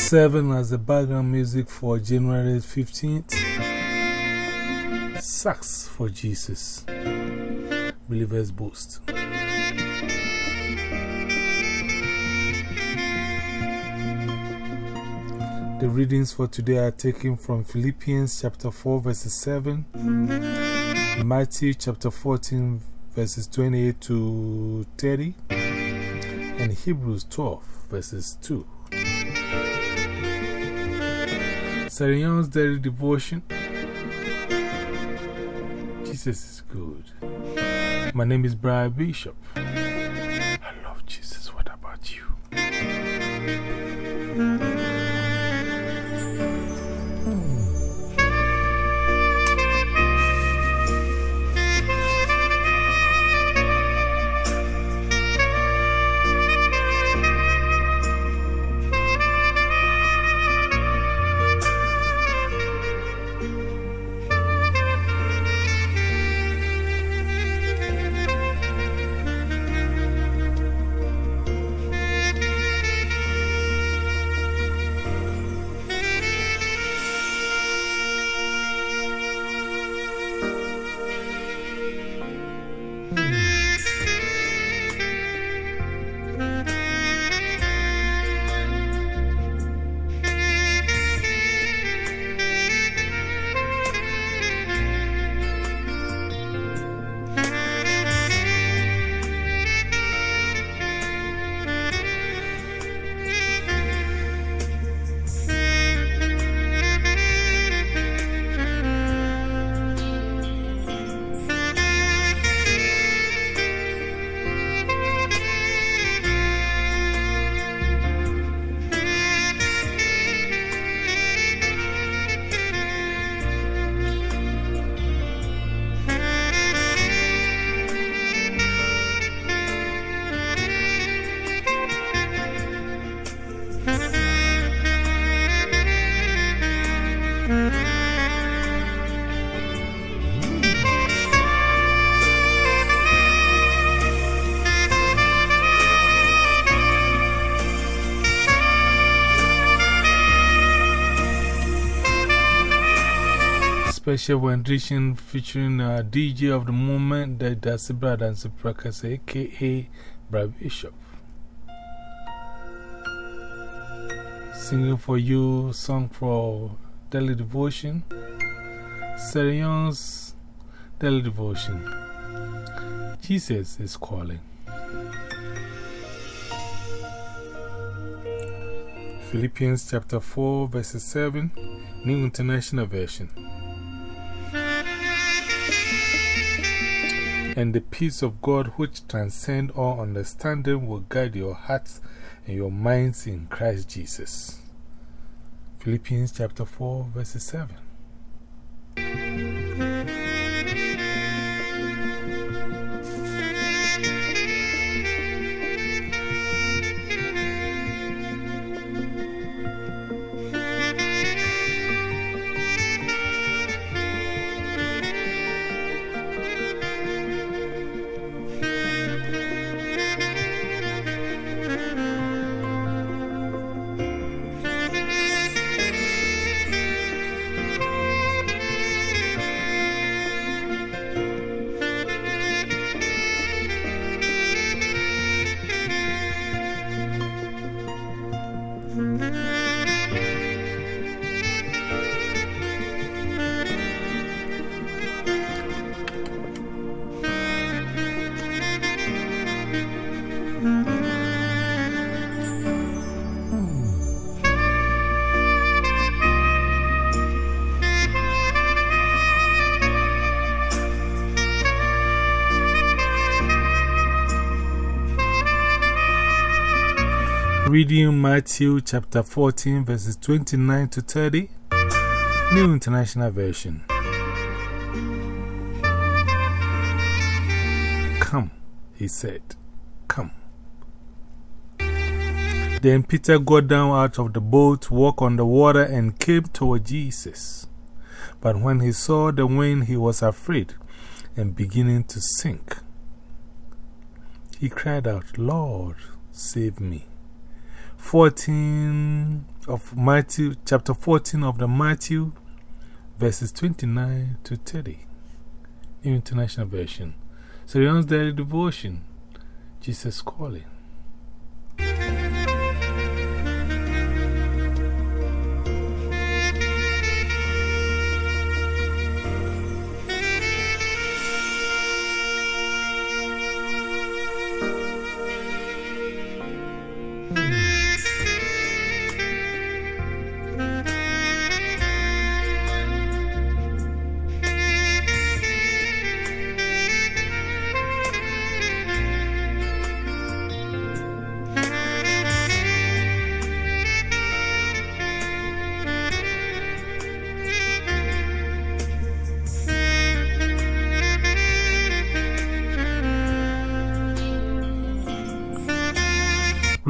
7 as the background music for January 15th. Sucks for Jesus. Believer's Boast. The readings for today are taken from Philippians chapter 4, verses 7, Matthew chapter 14, verses 28 to 30, and Hebrews 12, verses 2. Sarah Young's daily devotion. Jesus is good. My name is Brian Bishop. Special rendition featuring uh, a DJ of the moment, the Dasibra Dance Prakas, aka Brad Bishop. Singing for you, song for Daily Devotion, Sarah Young's Daily Devotion. Jesus is calling. Philippians chapter 4, verses 7, New International Version. And the peace of God, which transcends all understanding, will guide your hearts and your minds in Christ Jesus. Philippians chapter 4, verse 7. Reading Matthew chapter 14, verses 29 to 30, New International Version. Come, he said, come. Then Peter got down out of the boat, walked on the water, and came toward Jesus. But when he saw the wind, he was afraid and beginning to sink. He cried out, Lord, save me. 14, of Matthew, chapter 14 of the Matthew, verses 29 to 30. New International Version. So, Sarah Young's Daily Devotion. Jesus Calling.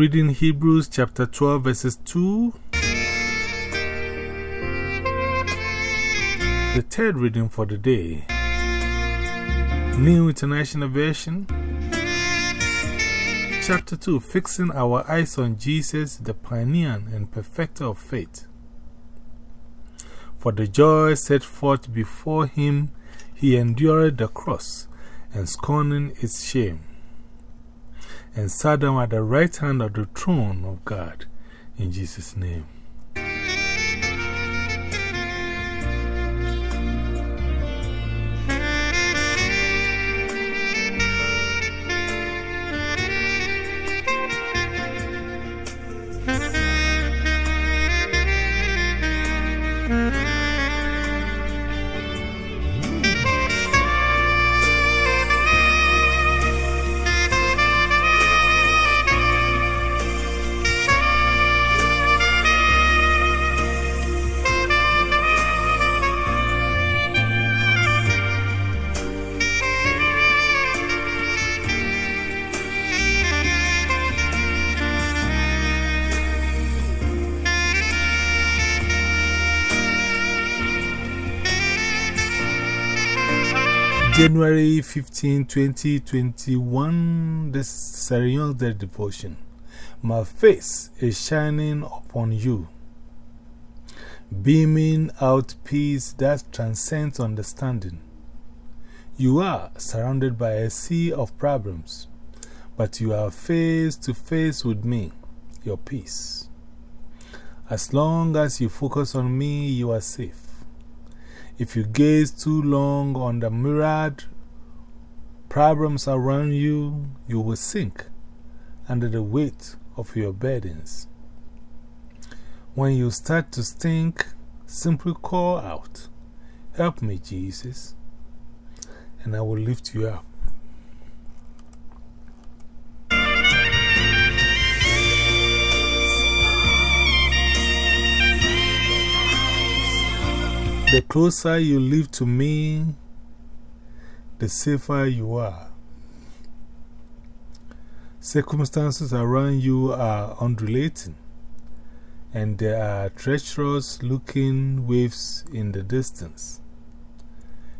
Reading Hebrews chapter 12, verses 2. The third reading for the day. New International Version. Chapter 2 Fixing Our Eyes on Jesus, the Pioneer and Perfecter of Faith. For the joy set forth before him, he endured the cross and scorning its shame and sat down at the right hand of the throne of God. In Jesus' name. January 15, 2021, this Serial Day Devotion. My face is shining upon you, beaming out peace that transcends understanding. You are surrounded by a sea of problems, but you are face to face with me, your peace. As long as you focus on me, you are safe. If you gaze too long on the myriad problems around you, you will sink under the weight of your burdens. When you start to stink, simply call out, Help me, Jesus, and I will lift you up. The closer you live to me, the safer you are. Circumstances around you are undulating, and there are treacherous looking waves in the distance.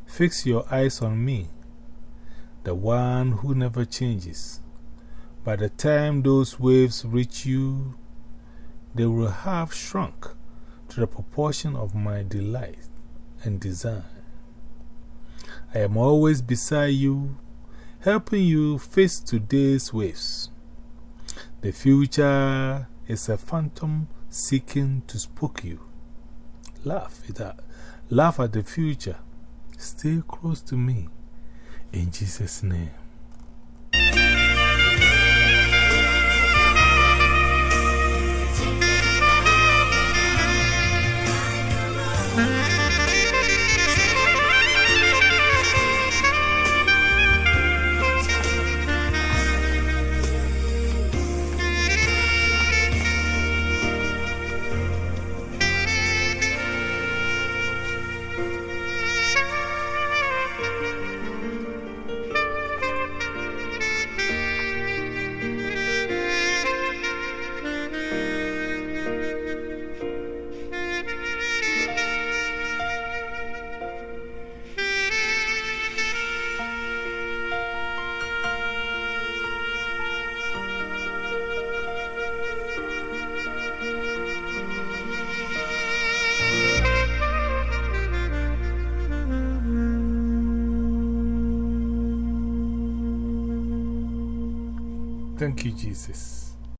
Fix your eyes on me, the one who never changes. By the time those waves reach you, they will have shrunk to the proportion of my delight and desire. I am always beside you, helping you face today's waves. The future is a phantom seeking to spook you. Laugh at that. Laugh at the future. Stay close to me. In Jesus' name. Thank you, Jesus.